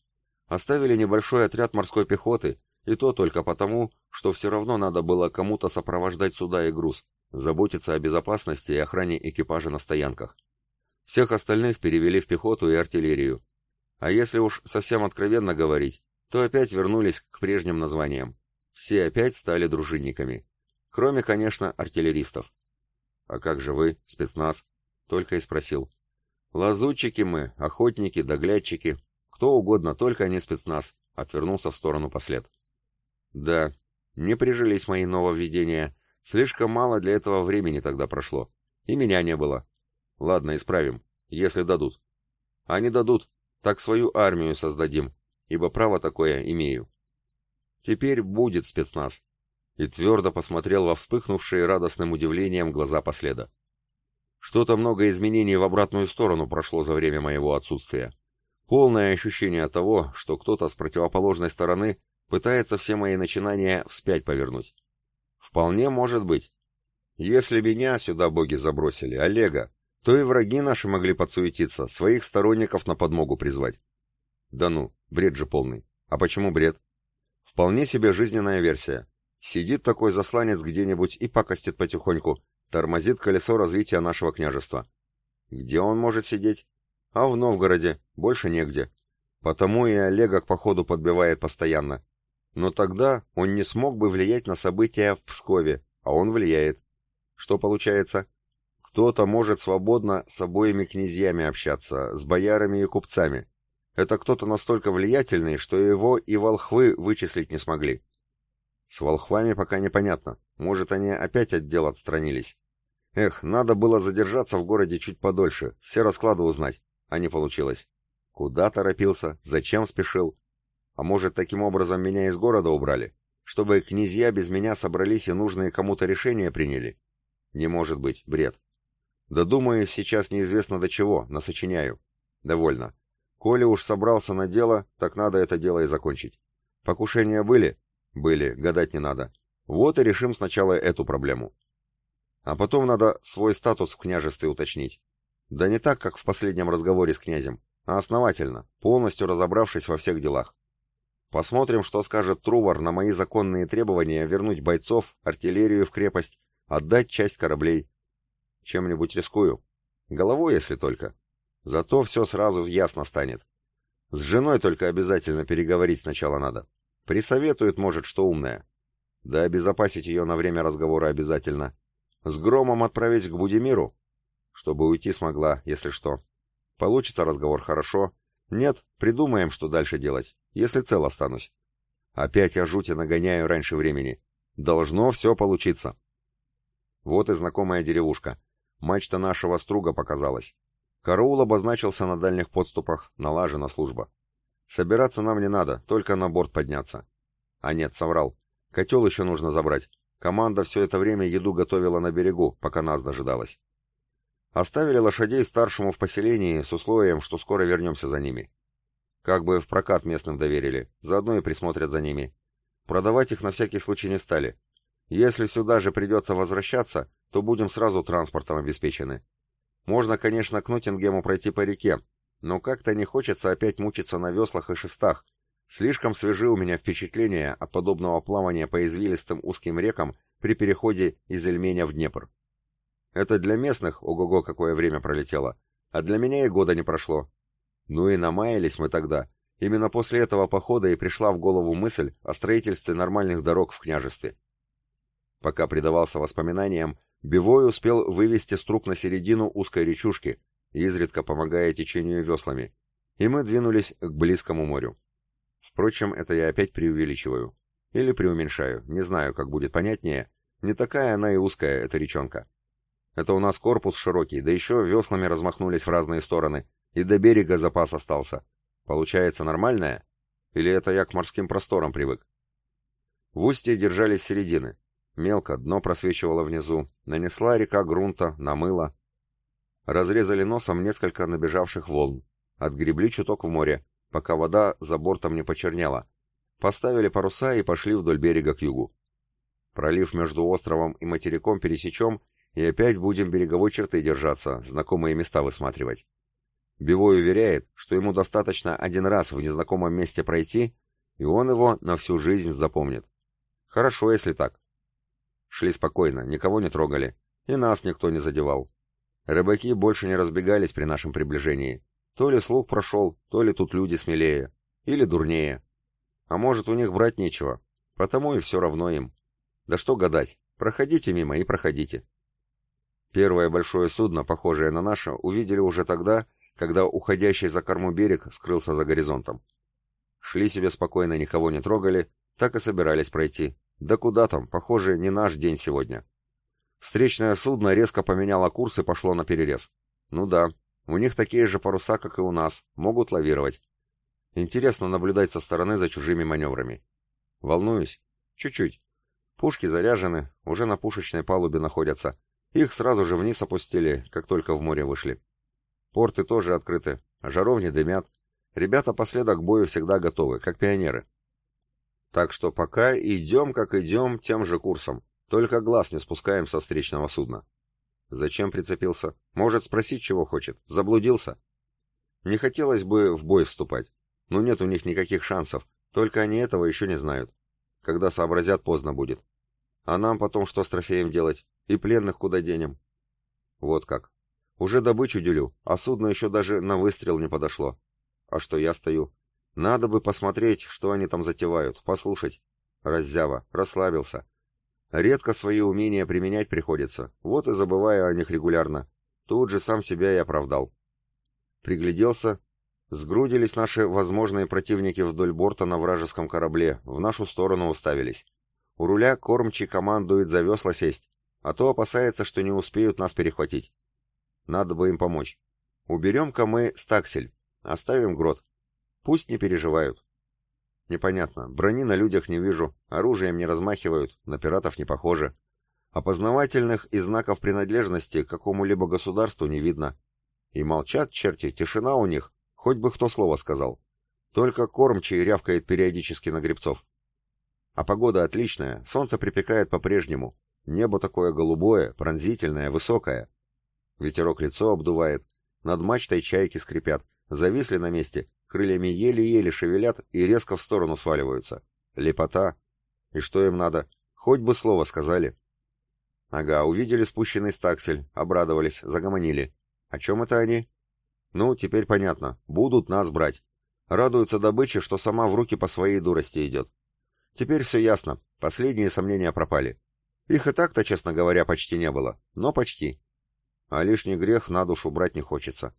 Оставили небольшой отряд морской пехоты, и то только потому, что все равно надо было кому-то сопровождать суда и груз, заботиться о безопасности и охране экипажа на стоянках. Всех остальных перевели в пехоту и артиллерию. А если уж совсем откровенно говорить, то опять вернулись к прежним названиям. Все опять стали дружинниками. Кроме, конечно, артиллеристов. «А как же вы, спецназ?» — только и спросил. Лазутчики мы, охотники, доглядчики, кто угодно, только не спецназ, отвернулся в сторону послед. Да, не прижились мои нововведения. Слишком мало для этого времени тогда прошло. И меня не было. Ладно, исправим, если дадут. А не дадут, так свою армию создадим, ибо право такое имею. Теперь будет спецназ. И твердо посмотрел во вспыхнувшие радостным удивлением глаза последа. Что-то много изменений в обратную сторону прошло за время моего отсутствия. Полное ощущение того, что кто-то с противоположной стороны пытается все мои начинания вспять повернуть. Вполне может быть. Если меня сюда боги забросили, Олега, то и враги наши могли подсуетиться, своих сторонников на подмогу призвать. Да ну, бред же полный. А почему бред? Вполне себе жизненная версия. Сидит такой засланец где-нибудь и пакостит потихоньку, тормозит колесо развития нашего княжества. Где он может сидеть? А в Новгороде, больше негде. Потому и Олега к походу подбивает постоянно. Но тогда он не смог бы влиять на события в Пскове, а он влияет. Что получается? Кто-то может свободно с обоими князьями общаться, с боярами и купцами. Это кто-то настолько влиятельный, что его и волхвы вычислить не смогли. С волхвами пока непонятно. Может, они опять от дел отстранились. Эх, надо было задержаться в городе чуть подольше, все расклады узнать, а не получилось. Куда торопился, зачем спешил? А может, таким образом меня из города убрали? Чтобы князья без меня собрались и нужные кому-то решения приняли? Не может быть, бред. Да думаю, сейчас неизвестно до чего, насочиняю. Довольно. Коли уж собрался на дело, так надо это дело и закончить. Покушения были? Были, гадать не надо. Вот и решим сначала эту проблему. А потом надо свой статус в княжестве уточнить. Да не так, как в последнем разговоре с князем, а основательно, полностью разобравшись во всех делах. Посмотрим, что скажет Трувор на мои законные требования вернуть бойцов, артиллерию в крепость, отдать часть кораблей. Чем-нибудь рискую. Головой, если только. Зато все сразу ясно станет. С женой только обязательно переговорить сначала надо. Присоветует, может, что умное. Да обезопасить ее на время разговора обязательно. С громом отправить к Будимиру? Чтобы уйти смогла, если что. Получится разговор хорошо. Нет, придумаем, что дальше делать, если цел останусь. Опять я жути нагоняю раньше времени. Должно все получиться. Вот и знакомая деревушка. Мачта нашего струга показалась. Караул обозначился на дальних подступах, налажена служба. Собираться нам не надо, только на борт подняться. А нет, соврал. Котел еще нужно забрать. Команда все это время еду готовила на берегу, пока нас дожидалась. Оставили лошадей старшему в поселении с условием, что скоро вернемся за ними. Как бы в прокат местным доверили, заодно и присмотрят за ними. Продавать их на всякий случай не стали. Если сюда же придется возвращаться, то будем сразу транспортом обеспечены. Можно, конечно, к Ноттингему пройти по реке, но как-то не хочется опять мучиться на веслах и шестах, Слишком свежи у меня впечатления от подобного плавания по извилистым узким рекам при переходе из Эльменя в Днепр. Это для местных, ого-го, какое время пролетело, а для меня и года не прошло. Ну и намаялись мы тогда. Именно после этого похода и пришла в голову мысль о строительстве нормальных дорог в княжестве. Пока предавался воспоминаниям, Бивой успел вывести струк на середину узкой речушки, изредка помогая течению веслами, и мы двинулись к близкому морю. Впрочем, это я опять преувеличиваю. Или преуменьшаю, не знаю, как будет понятнее. Не такая она и узкая, эта речонка. Это у нас корпус широкий, да еще веслами размахнулись в разные стороны, и до берега запас остался. Получается нормальная? Или это я к морским просторам привык? В устье держались середины. Мелко, дно просвечивало внизу. Нанесла река грунта, намыла. Разрезали носом несколько набежавших волн. Отгребли чуток в море пока вода за бортом не почернела. Поставили паруса и пошли вдоль берега к югу. Пролив между островом и материком пересечем, и опять будем береговой черты держаться, знакомые места высматривать. Бивой уверяет, что ему достаточно один раз в незнакомом месте пройти, и он его на всю жизнь запомнит. Хорошо, если так. Шли спокойно, никого не трогали, и нас никто не задевал. Рыбаки больше не разбегались при нашем приближении. То ли слух прошел, то ли тут люди смелее. Или дурнее. А может, у них брать нечего. Потому и все равно им. Да что гадать. Проходите мимо и проходите. Первое большое судно, похожее на наше, увидели уже тогда, когда уходящий за корму берег скрылся за горизонтом. Шли себе спокойно, никого не трогали, так и собирались пройти. Да куда там, похоже, не наш день сегодня. Встречное судно резко поменяло курс и пошло на перерез. Ну да, у них такие же паруса, как и у нас, могут лавировать. Интересно наблюдать со стороны за чужими маневрами. Волнуюсь? Чуть-чуть. Пушки заряжены, уже на пушечной палубе находятся. Их сразу же вниз опустили, как только в море вышли. Порты тоже открыты, а жаровни дымят. Ребята последок к бою всегда готовы, как пионеры. Так что пока идем, как идем, тем же курсом. Только глаз не спускаем со встречного судна. Зачем прицепился? Может спросить, чего хочет. Заблудился? Не хотелось бы в бой вступать. Но нет у них никаких шансов. Только они этого еще не знают. Когда сообразят, поздно будет. А нам потом что с трофеем делать? И пленных куда денем? Вот как. Уже добычу делю, а судно еще даже на выстрел не подошло. А что я стою? Надо бы посмотреть, что они там затевают, послушать. Раззява, расслабился. Редко свои умения применять приходится, вот и забываю о них регулярно. Тут же сам себя и оправдал. Пригляделся. Сгрудились наши возможные противники вдоль борта на вражеском корабле, в нашу сторону уставились. У руля кормчий командует за весла сесть, а то опасается, что не успеют нас перехватить. Надо бы им помочь. Уберем-ка мы стаксель, оставим грот. Пусть не переживают. Непонятно, брони на людях не вижу, оружием не размахивают, на пиратов не похоже. Опознавательных и знаков принадлежности к какому-либо государству не видно. И молчат черти, тишина у них, хоть бы кто слово сказал. Только кормчий рявкает периодически на гребцов. А погода отличная, солнце припекает по-прежнему. Небо такое голубое, пронзительное, высокое. Ветерок лицо обдувает, над мачтой чайки скрипят, зависли на месте, крыльями еле-еле шевелят и резко в сторону сваливаются. Лепота. И что им надо? Хоть бы слово сказали. Ага, увидели спущенный стаксель, обрадовались, загомонили. О чем это они? Ну, теперь понятно. Будут нас брать. Радуются добыче, что сама в руки по своей дурости идет. Теперь все ясно, последние сомнения пропали. Их и так-то, честно говоря, почти не было, но почти. А лишний грех на душу брать не хочется.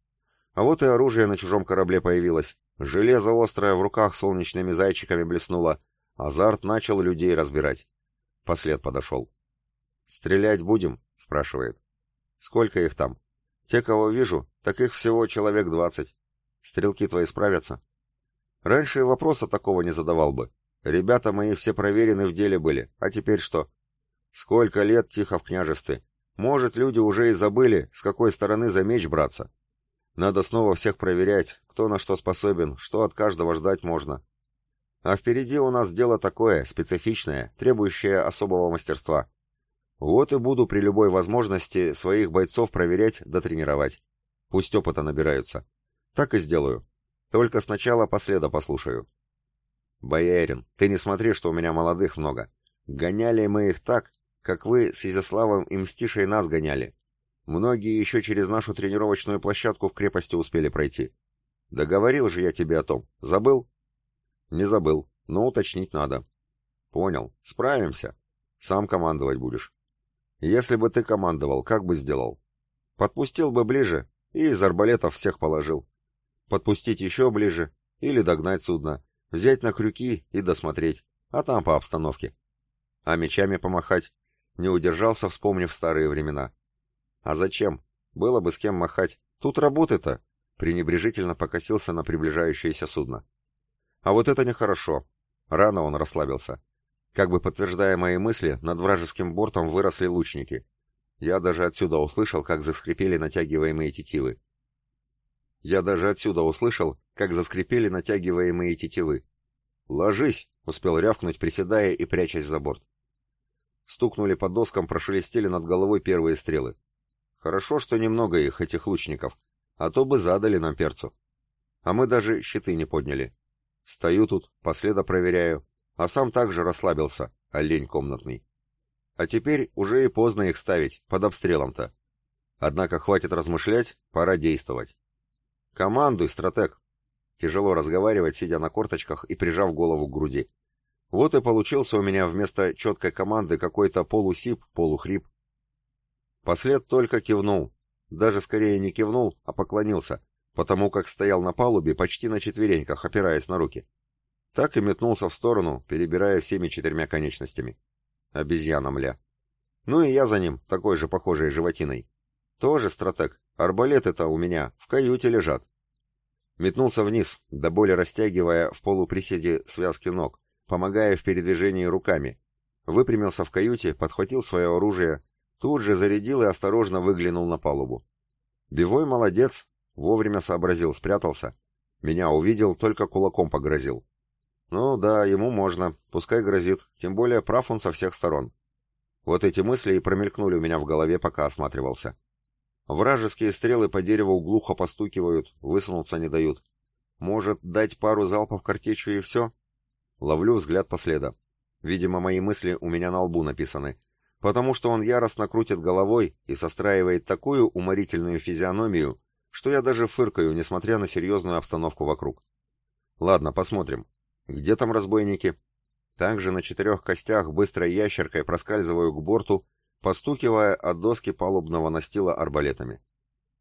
А вот и оружие на чужом корабле появилось. Железо острое в руках солнечными зайчиками блеснуло. Азарт начал людей разбирать. Послед подошел. «Стрелять будем?» — спрашивает. «Сколько их там?» «Те, кого вижу, так их всего человек двадцать. Стрелки твои справятся?» Раньше вопроса такого не задавал бы. Ребята мои все проверены в деле были, а теперь что? Сколько лет тихо в княжестве. Может, люди уже и забыли, с какой стороны за меч браться. Надо снова всех проверять, кто на что способен, что от каждого ждать можно. А впереди у нас дело такое, специфичное, требующее особого мастерства. Вот и буду при любой возможности своих бойцов проверять да тренировать. Пусть опыта набираются. Так и сделаю. Только сначала последа послушаю. «Боярин, ты не смотри, что у меня молодых много. Гоняли мы их так, как вы с Изяславом и Мстишей нас гоняли. Многие еще через нашу тренировочную площадку в крепости успели пройти. Договорил же я тебе о том. Забыл?» «Не забыл, но уточнить надо». «Понял. Справимся. Сам командовать будешь». «Если бы ты командовал, как бы сделал?» «Подпустил бы ближе и из арбалетов всех положил. Подпустить еще ближе или догнать судно. Взять на крюки и досмотреть, а там по обстановке. А мечами помахать? Не удержался, вспомнив старые времена. А зачем? Было бы с кем махать. Тут работы-то. Пренебрежительно покосился на приближающееся судно. А вот это нехорошо. Рано он расслабился. Как бы подтверждая мои мысли, над вражеским бортом выросли лучники. Я даже отсюда услышал, как заскрипели натягиваемые тетивы. Я даже отсюда услышал, как заскрипели натягиваемые тетивы. «Ложись!» — успел рявкнуть, приседая и прячась за борт. Стукнули по доскам, прошелестели над головой первые стрелы. Хорошо, что немного их, этих лучников, а то бы задали нам перцу. А мы даже щиты не подняли. Стою тут, последа проверяю, а сам также расслабился, олень комнатный. А теперь уже и поздно их ставить, под обстрелом-то. Однако хватит размышлять, пора действовать. «Командуй, стратег!» Тяжело разговаривать, сидя на корточках и прижав голову к груди. Вот и получился у меня вместо четкой команды какой-то полусип, полухрип. Послед только кивнул. Даже скорее не кивнул, а поклонился, потому как стоял на палубе почти на четвереньках, опираясь на руки. Так и метнулся в сторону, перебирая всеми четырьмя конечностями. Обезьяна, мля. Ну и я за ним, такой же похожей животиной. Тоже стратег. Арбалеты-то у меня в каюте лежат. Метнулся вниз, до боли растягивая в полуприседе связки ног, помогая в передвижении руками. Выпрямился в каюте, подхватил свое оружие, тут же зарядил и осторожно выглянул на палубу. Бивой молодец, вовремя сообразил, спрятался. Меня увидел, только кулаком погрозил. Ну да, ему можно, пускай грозит, тем более прав он со всех сторон. Вот эти мысли и промелькнули у меня в голове, пока осматривался. Вражеские стрелы по дереву глухо постукивают, высунуться не дают. Может, дать пару залпов картечью и все? Ловлю взгляд последа. видимо, мои мысли у меня на лбу написаны, потому что он яростно крутит головой и состраивает такую уморительную физиономию, что я даже фыркаю, несмотря на серьезную обстановку вокруг. Ладно, посмотрим. Где там разбойники? Также на четырех костях быстрой ящеркой проскальзываю к борту, постукивая от доски палубного настила арбалетами.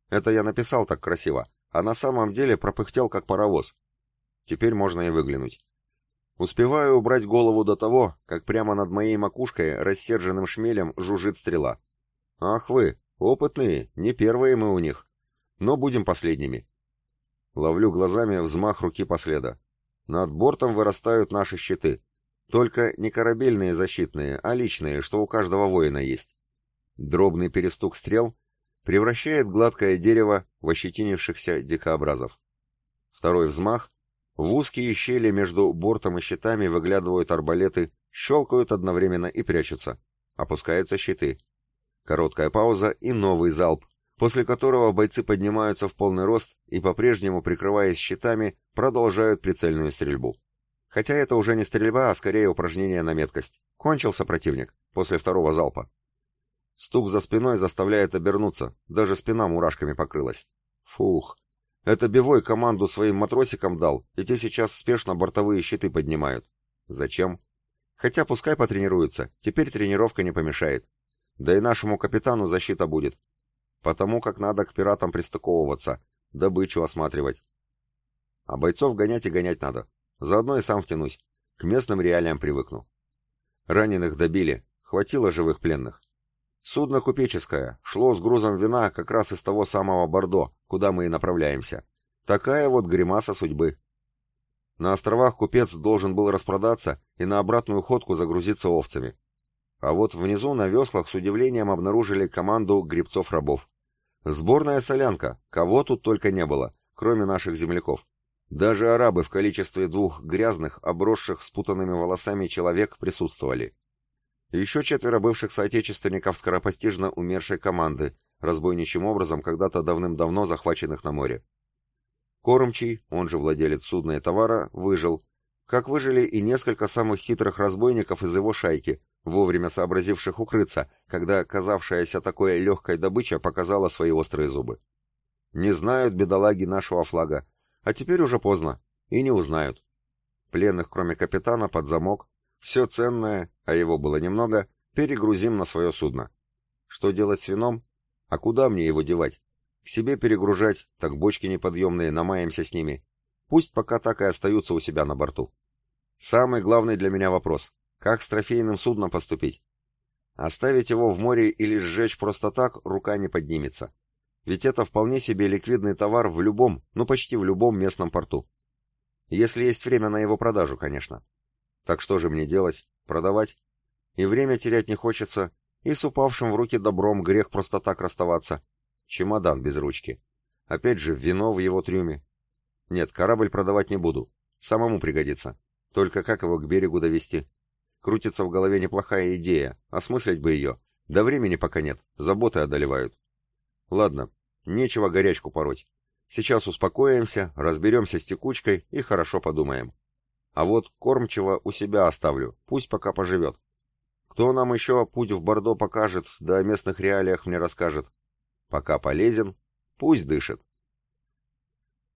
Это я написал так красиво, а на самом деле пропыхтел как паровоз. Теперь можно и выглянуть. Успеваю убрать голову до того, как прямо над моей макушкой рассерженным шмелем жужжит стрела. Ах вы, опытные, не первые мы у них. Но будем последними. Ловлю глазами взмах руки последа. Над бортом вырастают наши щиты. Только не корабельные защитные, а личные, что у каждого воина есть. Дробный перестук стрел превращает гладкое дерево в ощетинившихся дикообразов. Второй взмах. В узкие щели между бортом и щитами выглядывают арбалеты, щелкают одновременно и прячутся. Опускаются щиты. Короткая пауза и новый залп, после которого бойцы поднимаются в полный рост и, по-прежнему прикрываясь щитами, продолжают прицельную стрельбу. Хотя это уже не стрельба, а скорее упражнение на меткость. Кончился противник после второго залпа. Стук за спиной заставляет обернуться, даже спина мурашками покрылась. Фух. Это Бивой команду своим матросикам дал, и те сейчас спешно бортовые щиты поднимают. Зачем? Хотя пускай потренируются, теперь тренировка не помешает. Да и нашему капитану защита будет. Потому как надо к пиратам пристыковываться, добычу осматривать. А бойцов гонять и гонять надо. Заодно и сам втянусь. К местным реалиям привыкну. Раненых добили, хватило живых пленных. Судно купеческое, шло с грузом вина как раз из того самого Бордо, куда мы и направляемся. Такая вот гримаса судьбы. На островах купец должен был распродаться и на обратную ходку загрузиться овцами. А вот внизу на веслах с удивлением обнаружили команду гребцов-рабов. Сборная солянка, кого тут только не было, кроме наших земляков. Даже арабы в количестве двух грязных, обросших спутанными волосами человек присутствовали. Еще четверо бывших соотечественников скоропостижно умершей команды, разбойничьим образом когда-то давным-давно захваченных на море. Кормчий, он же владелец судна и товара, выжил, как выжили и несколько самых хитрых разбойников из его шайки, вовремя сообразивших укрыться, когда казавшаяся такой легкой добыча показала свои острые зубы. Не знают бедолаги нашего флага, а теперь уже поздно, и не узнают. Пленных, кроме капитана, под замок, все ценное, а его было немного, перегрузим на свое судно. Что делать с вином? А куда мне его девать? К себе перегружать, так бочки неподъемные, намаемся с ними. Пусть пока так и остаются у себя на борту. Самый главный для меня вопрос. Как с трофейным судном поступить? Оставить его в море или сжечь просто так, рука не поднимется. Ведь это вполне себе ликвидный товар в любом, ну почти в любом местном порту. Если есть время на его продажу, конечно. Так что же мне делать? Продавать? И время терять не хочется, и с упавшим в руки добром грех просто так расставаться. Чемодан без ручки. Опять же, вино в его трюме. Нет, корабль продавать не буду. Самому пригодится. Только как его к берегу довести? Крутится в голове неплохая идея, осмыслить бы ее. Да времени пока нет, заботы одолевают. Ладно, нечего горячку пороть. Сейчас успокоимся, разберемся с текучкой и хорошо подумаем. А вот кормчего у себя оставлю, пусть пока поживет. Кто нам еще путь в Бордо покажет, да о местных реалиях мне расскажет. Пока полезен, пусть дышит.